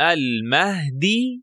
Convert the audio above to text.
المهدي